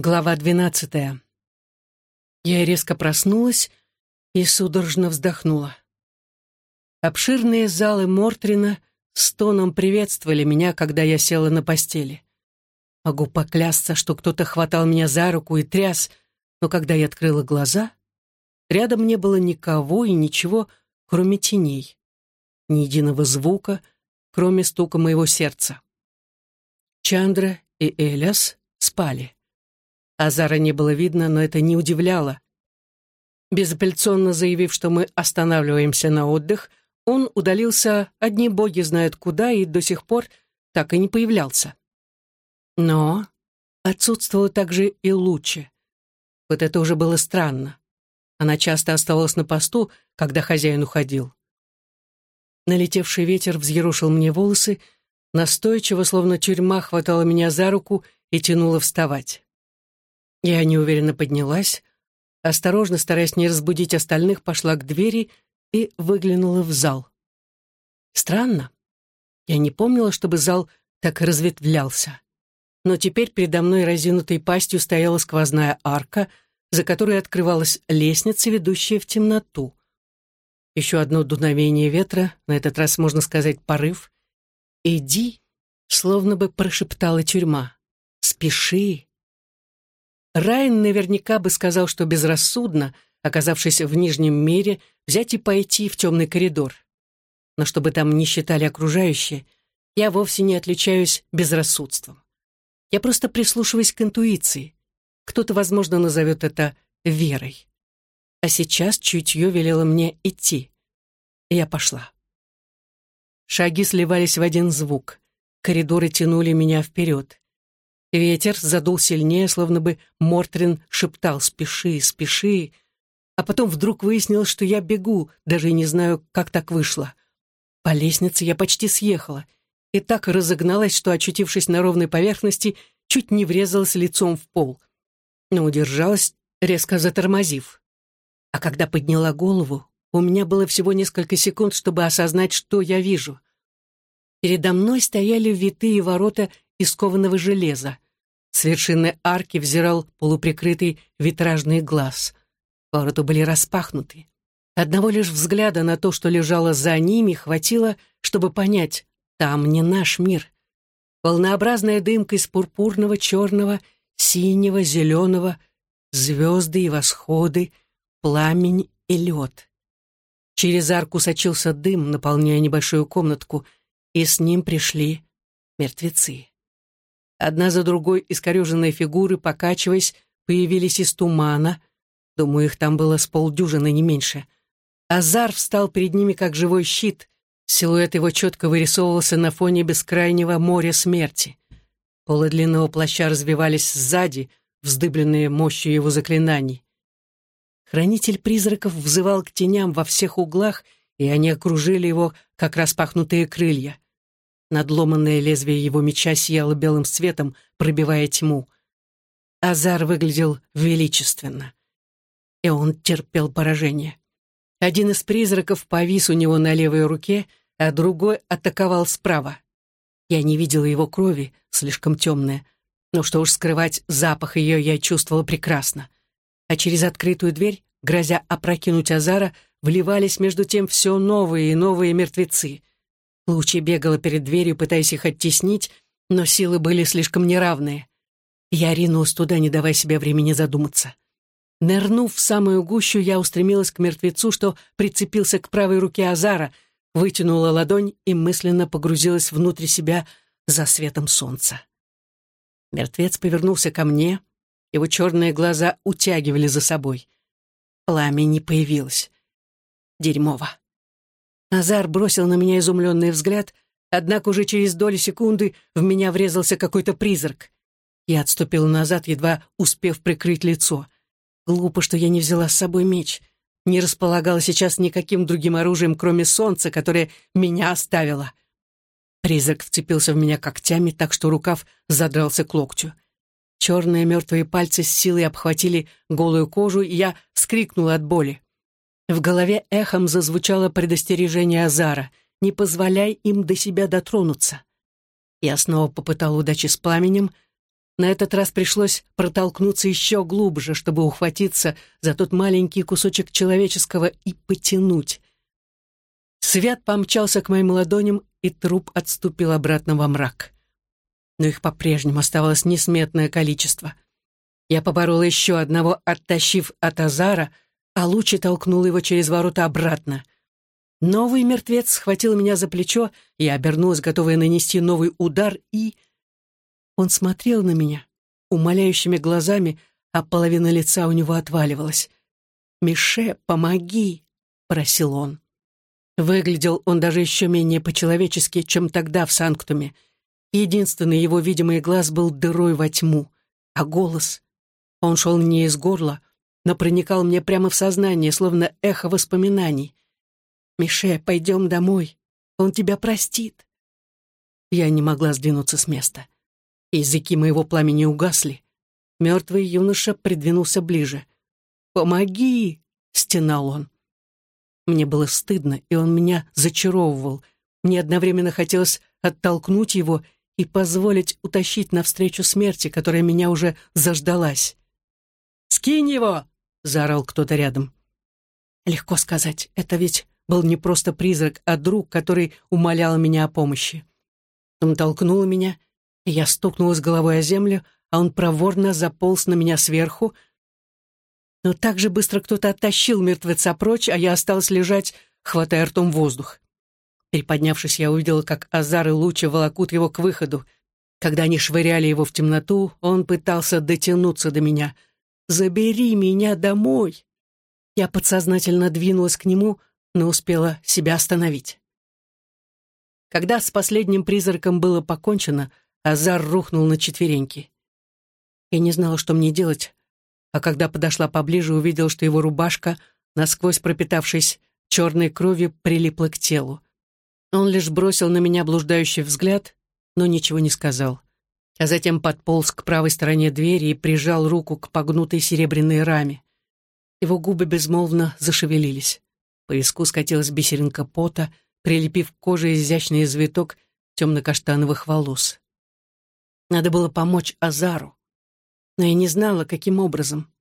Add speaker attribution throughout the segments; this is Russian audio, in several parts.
Speaker 1: Глава двенадцатая. Я резко проснулась и судорожно вздохнула. Обширные залы Мортрина с тоном приветствовали меня, когда я села на постели. Могу поклясться, что кто-то хватал меня за руку и тряс, но когда я открыла глаза, рядом не было никого и ничего, кроме теней. Ни единого звука, кроме стука моего сердца. Чандра и Эляс спали. Азара не было видно, но это не удивляло. Безапелляционно заявив, что мы останавливаемся на отдых, он удалился одни боги знают куда и до сих пор так и не появлялся. Но отсутствовала также и Лучи. Вот это уже было странно. Она часто оставалась на посту, когда хозяин уходил. Налетевший ветер взъерушил мне волосы, настойчиво, словно тюрьма, хватала меня за руку и тянула вставать. Я неуверенно поднялась, осторожно, стараясь не разбудить остальных, пошла к двери и выглянула в зал. Странно. Я не помнила, чтобы зал так разветвлялся. Но теперь передо мной разинутой пастью стояла сквозная арка, за которой открывалась лестница, ведущая в темноту. Еще одно дуновение ветра, на этот раз, можно сказать, порыв. «Иди», словно бы прошептала тюрьма. «Спеши, Райан наверняка бы сказал, что безрассудно, оказавшись в Нижнем мире, взять и пойти в темный коридор. Но чтобы там не считали окружающие, я вовсе не отличаюсь безрассудством. Я просто прислушиваюсь к интуиции. Кто-то, возможно, назовет это верой. А сейчас чутье велело мне идти. И я пошла. Шаги сливались в один звук. Коридоры тянули меня вперед. Ветер задул сильнее, словно бы Мортрин шептал «спеши, спеши», а потом вдруг выяснилось, что я бегу, даже и не знаю, как так вышло. По лестнице я почти съехала и так разогналась, что, очутившись на ровной поверхности, чуть не врезалась лицом в пол. Но удержалась, резко затормозив. А когда подняла голову, у меня было всего несколько секунд, чтобы осознать, что я вижу. Передо мной стояли витые ворота из кованого железа. С вершины арки взирал полуприкрытый витражный глаз. Ворота были распахнуты. Одного лишь взгляда на то, что лежало за ними, хватило, чтобы понять, там не наш мир. Волнообразная дымка из пурпурного, черного, синего, зеленого, звезды и восходы, пламень и лед. Через арку сочился дым, наполняя небольшую комнатку, и с ним пришли мертвецы. Одна за другой искореженные фигуры, покачиваясь, появились из тумана. Думаю, их там было с полдюжины, не меньше. Азар встал перед ними, как живой щит. Силуэт его четко вырисовывался на фоне бескрайнего моря смерти. Полы длинного плаща развивались сзади, вздыбленные мощью его заклинаний. Хранитель призраков взывал к теням во всех углах, и они окружили его, как распахнутые крылья. Надломанное лезвие его меча сияло белым светом, пробивая тьму. Азар выглядел величественно. И он терпел поражение. Один из призраков повис у него на левой руке, а другой атаковал справа. Я не видела его крови, слишком темная, но что уж скрывать, запах ее я чувствовала прекрасно. А через открытую дверь, грозя опрокинуть Азара, вливались между тем все новые и новые мертвецы. Лучи бегала перед дверью, пытаясь их оттеснить, но силы были слишком неравные. Я ринулась туда, не давая себе времени задуматься. Нырнув в самую гущу, я устремилась к мертвецу, что прицепился к правой руке Азара, вытянула ладонь и мысленно погрузилась внутрь себя за светом солнца. Мертвец повернулся ко мне, его черные глаза утягивали за собой. Пламя не появилось. Дерьмово. Назар бросил на меня изумленный взгляд, однако уже через доли секунды в меня врезался какой-то призрак. Я отступил назад, едва успев прикрыть лицо. Глупо, что я не взяла с собой меч. Не располагала сейчас никаким другим оружием, кроме солнца, которое меня оставило. Призрак вцепился в меня когтями, так что рукав задрался к локтю. Черные мертвые пальцы с силой обхватили голую кожу, и я вскрикнула от боли. В голове эхом зазвучало предостережение Азара «Не позволяй им до себя дотронуться». Я снова попытал удачи с пламенем, На этот раз пришлось протолкнуться еще глубже, чтобы ухватиться за тот маленький кусочек человеческого и потянуть. Свет помчался к моим ладоням, и труп отступил обратно во мрак. Но их по-прежнему оставалось несметное количество. Я поборола еще одного, оттащив от Азара, а Лучи толкнул его через ворота обратно. Новый мертвец схватил меня за плечо, я обернулась, готовая нанести новый удар, и... Он смотрел на меня умоляющими глазами, а половина лица у него отваливалась. «Мише, помоги!» — просил он. Выглядел он даже еще менее по-человечески, чем тогда в Санктуме. Единственный его видимый глаз был дырой во тьму, а голос... Он шел не из горла, но проникал мне прямо в сознание, словно эхо воспоминаний. «Мише, пойдем домой. Он тебя простит». Я не могла сдвинуться с места. Языки моего пламени угасли. Мертвый юноша придвинулся ближе. «Помоги!» — стенал он. Мне было стыдно, и он меня зачаровывал. Мне одновременно хотелось оттолкнуть его и позволить утащить навстречу смерти, которая меня уже заждалась. «Скинь его!» — заорал кто-то рядом. Легко сказать, это ведь был не просто призрак, а друг, который умолял меня о помощи. Он толкнул меня, и я стукнулась головой о землю, а он проворно заполз на меня сверху, но так же быстро кто-то оттащил мертвеца прочь, а я осталась лежать, хватая ртом воздух. Переподнявшись, я увидела, как Азар и Лучи волокут его к выходу. Когда они швыряли его в темноту, он пытался дотянуться до меня. «Забери меня домой!» Я подсознательно двинулась к нему, но успела себя остановить. Когда с последним призраком было покончено, Азар рухнул на четвереньки. Я не знала, что мне делать, а когда подошла поближе, увидел, что его рубашка, насквозь пропитавшись черной кровью, прилипла к телу. Он лишь бросил на меня блуждающий взгляд, но ничего не сказал. А затем подполз к правой стороне двери и прижал руку к погнутой серебряной раме. Его губы безмолвно зашевелились. По виску скатилась бисеринка пота, прилепив к коже изящный завиток темно-каштановых волос. Надо было помочь Азару но я не знала, каким образом.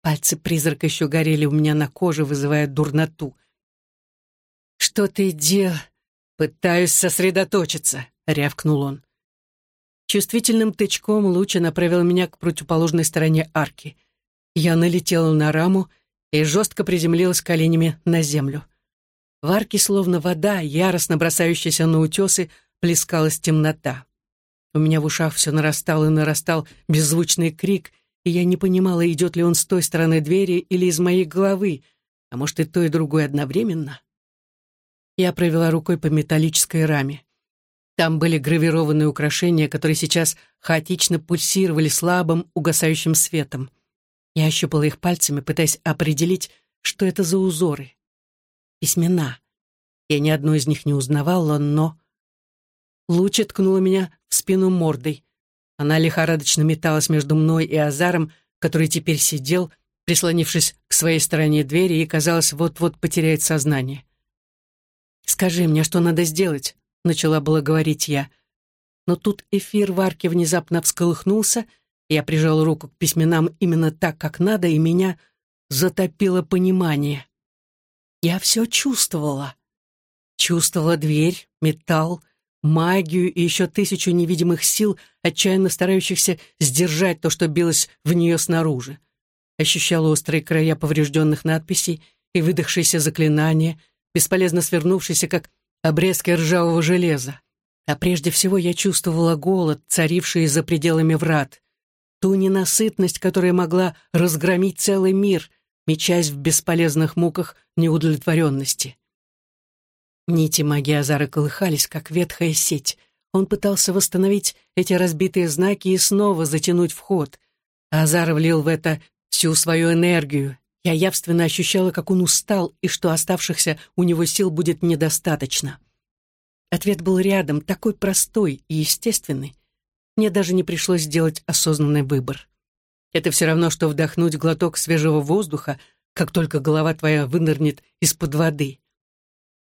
Speaker 1: Пальцы призрака еще горели у меня на коже, вызывая дурноту. «Что ты дел?» «Пытаюсь сосредоточиться», — рявкнул он. Чувствительным тычком луча направил меня к противоположной стороне арки. Я налетела на раму и жестко приземлилась коленями на землю. В арке, словно вода, яростно бросающаяся на утесы, плескалась темнота. У меня в ушах все нарастал и нарастал беззвучный крик, и я не понимала, идет ли он с той стороны двери или из моей головы, а может и то, и другое одновременно. Я провела рукой по металлической раме. Там были гравированные украшения, которые сейчас хаотично пульсировали слабым, угасающим светом. Я ощупала их пальцами, пытаясь определить, что это за узоры. Письмена. Я ни одну из них не узнавала, но... Луча ткнула меня в спину мордой. Она лихорадочно металась между мной и Азаром, который теперь сидел, прислонившись к своей стороне двери и, казалось, вот-вот потеряет сознание. «Скажи мне, что надо сделать?» — начала было говорить я. Но тут эфир в арке внезапно всколыхнулся, я прижал руку к письменам именно так, как надо, и меня затопило понимание. Я все чувствовала. Чувствовала дверь, металл, магию и еще тысячу невидимых сил, отчаянно старающихся сдержать то, что билось в нее снаружи. Ощущала острые края поврежденных надписей и выдохшиеся заклинания, бесполезно свернувшиеся, как обрезки ржавого железа. А прежде всего я чувствовала голод, царивший за пределами врат, ту ненасытность, которая могла разгромить целый мир, мечась в бесполезных муках неудовлетворенности. Нити магии Азара колыхались, как ветхая сеть. Он пытался восстановить эти разбитые знаки и снова затянуть вход. Азар влил в это всю свою энергию. Я явственно ощущала, как он устал и что оставшихся у него сил будет недостаточно. Ответ был рядом, такой простой и естественный. Мне даже не пришлось сделать осознанный выбор. Это все равно, что вдохнуть глоток свежего воздуха, как только голова твоя вынырнет из-под воды.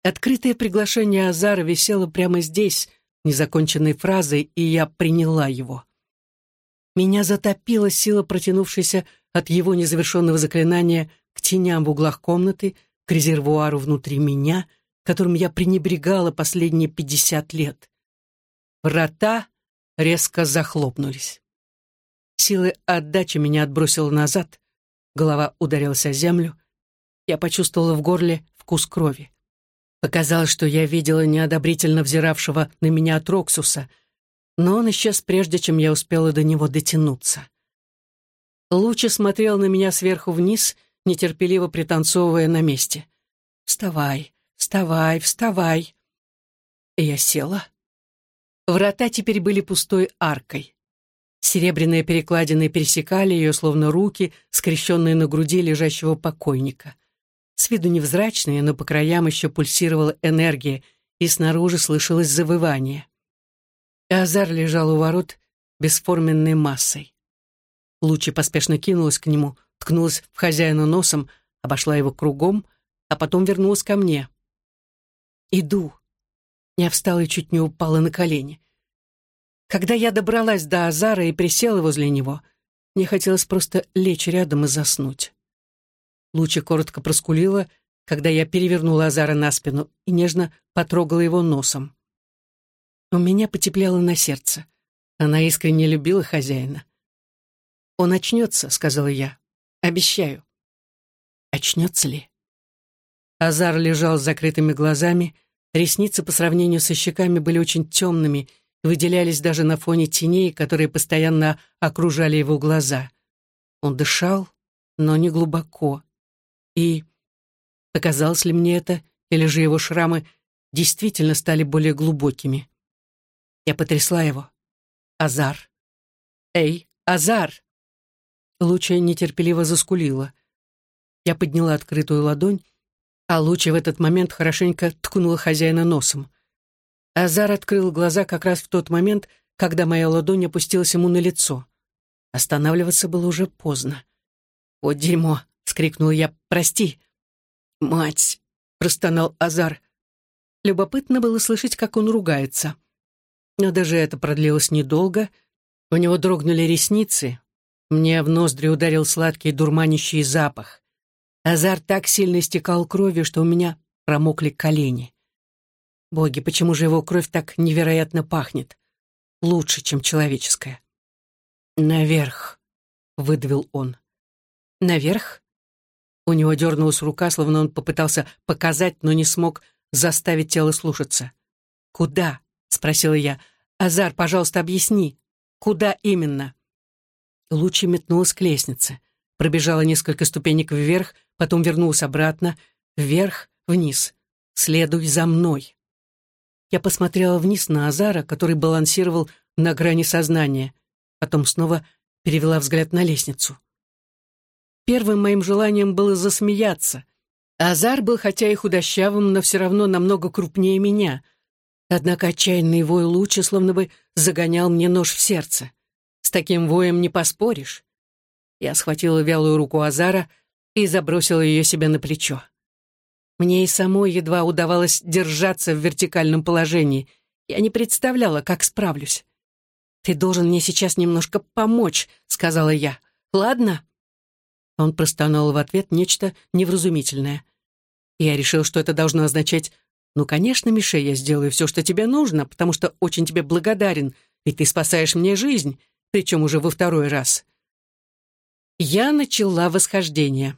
Speaker 1: Открытое приглашение Азара висело прямо здесь, незаконченной фразой, и я приняла его. Меня затопила сила, протянувшаяся от его незавершенного заклинания к теням в углах комнаты, к резервуару внутри меня, которым я пренебрегала последние пятьдесят лет. Врата резко захлопнулись. Силы отдачи меня отбросила назад, голова ударилась о землю. Я почувствовала в горле вкус крови. Показалось, что я видела неодобрительно взиравшего на меня Троксуса, но он исчез прежде, чем я успела до него дотянуться. Лучи смотрел на меня сверху вниз, нетерпеливо пританцовывая на месте. «Вставай, вставай, вставай!» И я села. Врата теперь были пустой аркой. Серебряные перекладины пересекали ее, словно руки, скрещенные на груди лежащего покойника. С виду невзрачные, но по краям еще пульсировала энергия, и снаружи слышалось завывание. Азар лежал у ворот бесформенной массой. Лучи поспешно кинулась к нему, ткнулась в хозяина носом, обошла его кругом, а потом вернулась ко мне. «Иду». Я встала и чуть не упала на колени. Когда я добралась до Азара и присела возле него, мне хотелось просто лечь рядом и заснуть. Луча коротко проскулила, когда я перевернула Азара на спину и нежно потрогала его носом. У меня потеплело на сердце. Она искренне любила хозяина. «Он очнется», — сказала я. «Обещаю». Очнется ли? Азар лежал с закрытыми глазами, ресницы по сравнению со щеками были очень темными и выделялись даже на фоне теней, которые постоянно окружали его глаза. Он дышал, но не глубоко. И показалось ли мне это, или же его шрамы действительно стали более глубокими? Я потрясла его. «Азар! Эй, Азар!» Луча нетерпеливо заскулила. Я подняла открытую ладонь, а Луча в этот момент хорошенько ткнула хозяина носом. Азар открыл глаза как раз в тот момент, когда моя ладонь опустилась ему на лицо. Останавливаться было уже поздно. «О, дерьмо!» — вскрикнул я. «Прости!» «Мать!» — простонал Азар. Любопытно было слышать, как он ругается. Но даже это продлилось недолго. У него дрогнули ресницы. Мне в ноздри ударил сладкий дурманящий запах. Азар так сильно истекал кровью, что у меня промокли колени. Боги, почему же его кровь так невероятно пахнет? Лучше, чем человеческая. «Наверх», — выдавил он. «Наверх?» У него дернулась рука, словно он попытался показать, но не смог заставить тело слушаться. «Куда?» — спросила я. «Азар, пожалуйста, объясни. Куда именно?» Лучи метнулась к лестнице. Пробежала несколько ступенек вверх, потом вернулась обратно, вверх, вниз. «Следуй за мной». Я посмотрела вниз на Азара, который балансировал на грани сознания. Потом снова перевела взгляд на лестницу. Первым моим желанием было засмеяться. Азар был хотя и худощавым, но все равно намного крупнее меня. Однако отчаянный вой луча словно бы загонял мне нож в сердце. С таким воем не поспоришь. Я схватила вялую руку Азара и забросила ее себе на плечо. Мне и самой едва удавалось держаться в вертикальном положении. Я не представляла, как справлюсь. «Ты должен мне сейчас немножко помочь», — сказала я. «Ладно?» Он простонал в ответ нечто невразумительное. Я решил, что это должно означать «Ну, конечно, Мише, я сделаю все, что тебе нужно, потому что очень тебе благодарен, ведь ты спасаешь мне жизнь, причем уже во второй раз». Я начала восхождение.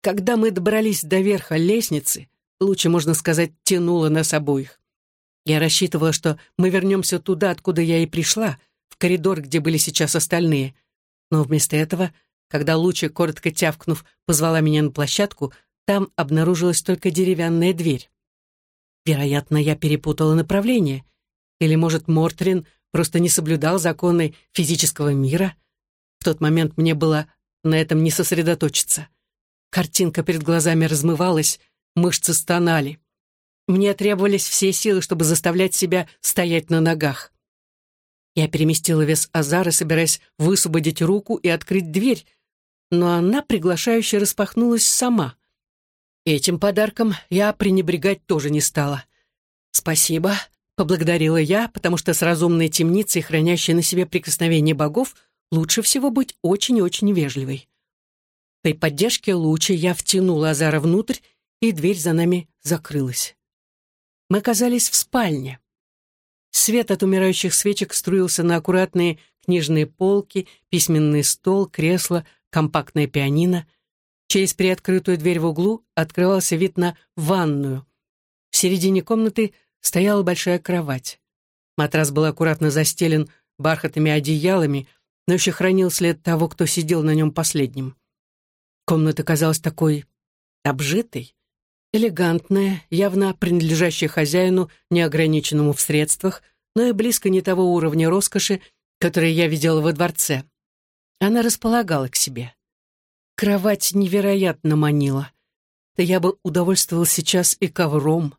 Speaker 1: Когда мы добрались до верха лестницы, лучше, можно сказать, тянуло нас обоих. Я рассчитывала, что мы вернемся туда, откуда я и пришла, в коридор, где были сейчас остальные. Но вместо этого когда Луча, коротко тявкнув, позвала меня на площадку, там обнаружилась только деревянная дверь. Вероятно, я перепутала направление. Или, может, Мортрин просто не соблюдал законы физического мира? В тот момент мне было на этом не сосредоточиться. Картинка перед глазами размывалась, мышцы стонали. Мне требовались все силы, чтобы заставлять себя стоять на ногах. Я переместила вес Азара, собираясь высвободить руку и открыть дверь, но она приглашающе распахнулась сама. Этим подарком я пренебрегать тоже не стала. «Спасибо», — поблагодарила я, потому что с разумной темницей, хранящей на себе прикосновение богов, лучше всего быть очень-очень вежливой. При поддержке луча я втянула Азара внутрь, и дверь за нами закрылась. Мы оказались в спальне. Свет от умирающих свечек струился на аккуратные книжные полки, письменный стол, кресло, компактное пианино. Через приоткрытую дверь в углу открывался вид на ванную. В середине комнаты стояла большая кровать. Матрас был аккуратно застелен бархатными одеялами, но еще хранил след того, кто сидел на нем последним. Комната казалась такой обжитой, элегантная, явно принадлежащая хозяину, неограниченному в средствах, но и близко не того уровня роскоши, который я видела во дворце. Она располагала к себе. Кровать невероятно манила. Да я бы удовольствовал сейчас и ковром,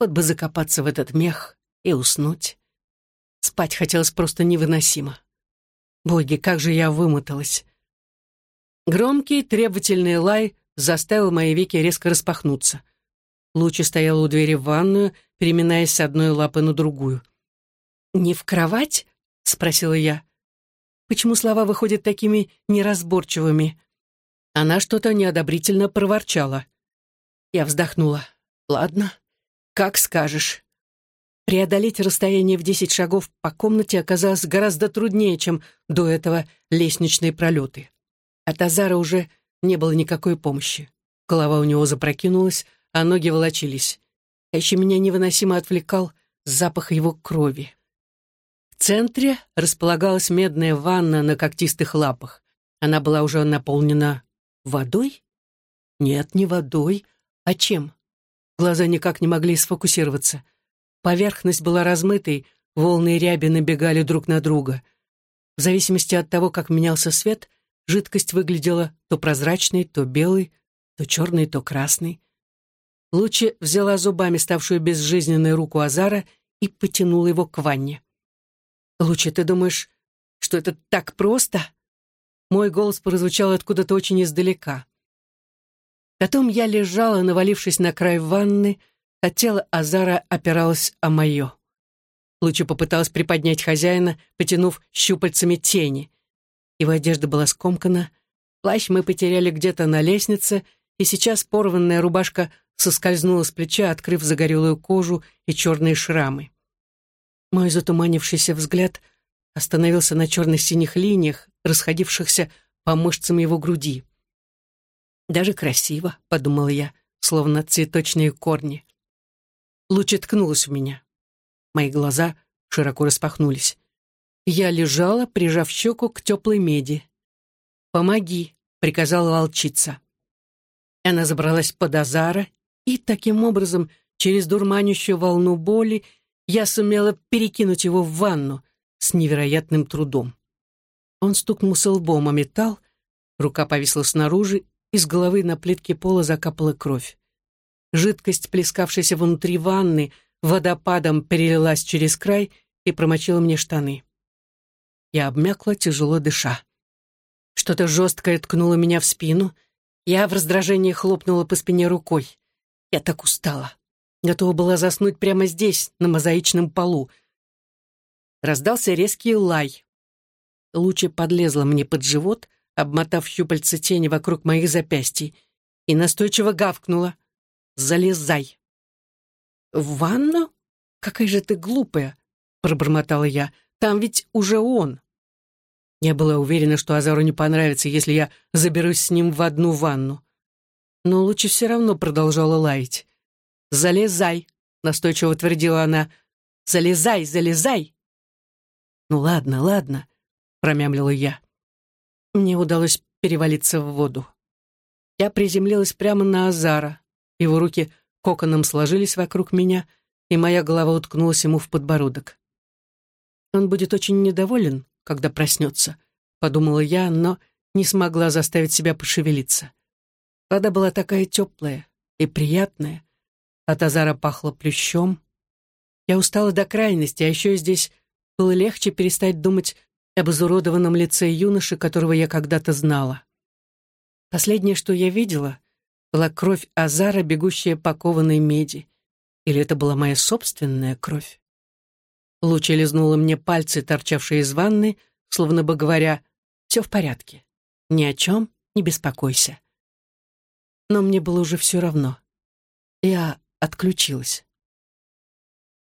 Speaker 1: вот бы закопаться в этот мех и уснуть. Спать хотелось просто невыносимо. Боги, как же я вымоталась. Громкий, требовательный лай заставил мои веки резко распахнуться. Лучи стоял у двери в ванную, переминаясь с одной лапы на другую. «Не в кровать?» — спросила я. «Почему слова выходят такими неразборчивыми?» Она что-то неодобрительно проворчала. Я вздохнула. «Ладно, как скажешь». Преодолеть расстояние в десять шагов по комнате оказалось гораздо труднее, чем до этого лестничные пролеты. От Азара уже не было никакой помощи. Голова у него запрокинулась, а ноги волочились. А еще меня невыносимо отвлекал запах его крови. В центре располагалась медная ванна на когтистых лапах. Она была уже наполнена водой? Нет, не водой. А чем? Глаза никак не могли сфокусироваться. Поверхность была размытой, волны ряби набегали друг на друга. В зависимости от того, как менялся свет — Жидкость выглядела то прозрачной, то белой, то черной, то красной. Лучи взяла зубами ставшую безжизненной руку Азара и потянула его к ванне. «Лучи, ты думаешь, что это так просто?» Мой голос прозвучал откуда-то очень издалека. Потом я лежала, навалившись на край ванны, а тело Азара опиралось о мое. Лучи попыталась приподнять хозяина, потянув щупальцами тени. Его одежда была скомкана, плащ мы потеряли где-то на лестнице, и сейчас порванная рубашка соскользнула с плеча, открыв загорелую кожу и черные шрамы. Мой затуманившийся взгляд остановился на черно-синих линиях, расходившихся по мышцам его груди. «Даже красиво», — подумала я, словно цветочные корни. Луч ткнулась в меня. Мои глаза широко распахнулись. Я лежала, прижав щеку к теплой меди. «Помоги», — приказала волчица. Она забралась под Азара, и таким образом, через дурманящую волну боли, я сумела перекинуть его в ванну с невероятным трудом. Он стукнулся лбом о металл, рука повисла снаружи, из головы на плитке пола закапала кровь. Жидкость, плескавшаяся внутри ванны, водопадом перелилась через край и промочила мне штаны. Я обмякла, тяжело дыша. Что-то жесткое ткнуло меня в спину. Я в раздражении хлопнула по спине рукой. Я так устала. Готова была заснуть прямо здесь, на мозаичном полу. Раздался резкий лай. Лучи подлезла мне под живот, обмотав щупальца тени вокруг моих запястий, и настойчиво гавкнула. «Залезай!» «В ванну? Какая же ты глупая!» — пробормотала я. Там ведь уже он. Я была уверена, что Азару не понравится, если я заберусь с ним в одну ванну. Но лучше все равно продолжала лаять. «Залезай!» — настойчиво твердила она. «Залезай, залезай!» «Ну ладно, ладно», — промямлила я. Мне удалось перевалиться в воду. Я приземлилась прямо на Азара. Его руки коконом сложились вокруг меня, и моя голова уткнулась ему в подбородок. Он будет очень недоволен, когда проснется, подумала я, но не смогла заставить себя пошевелиться. Вода была такая теплая и приятная. От Азара пахло плющом. Я устала до крайности, а еще здесь было легче перестать думать об изуродованном лице юноши, которого я когда-то знала. Последнее, что я видела, была кровь Азара, бегущая по кованой меди. Или это была моя собственная кровь? Луча лизнула мне пальцы, торчавшие из ванны, словно бы говоря, «Все в порядке. Ни о чем не беспокойся». Но мне было уже все равно. Я отключилась.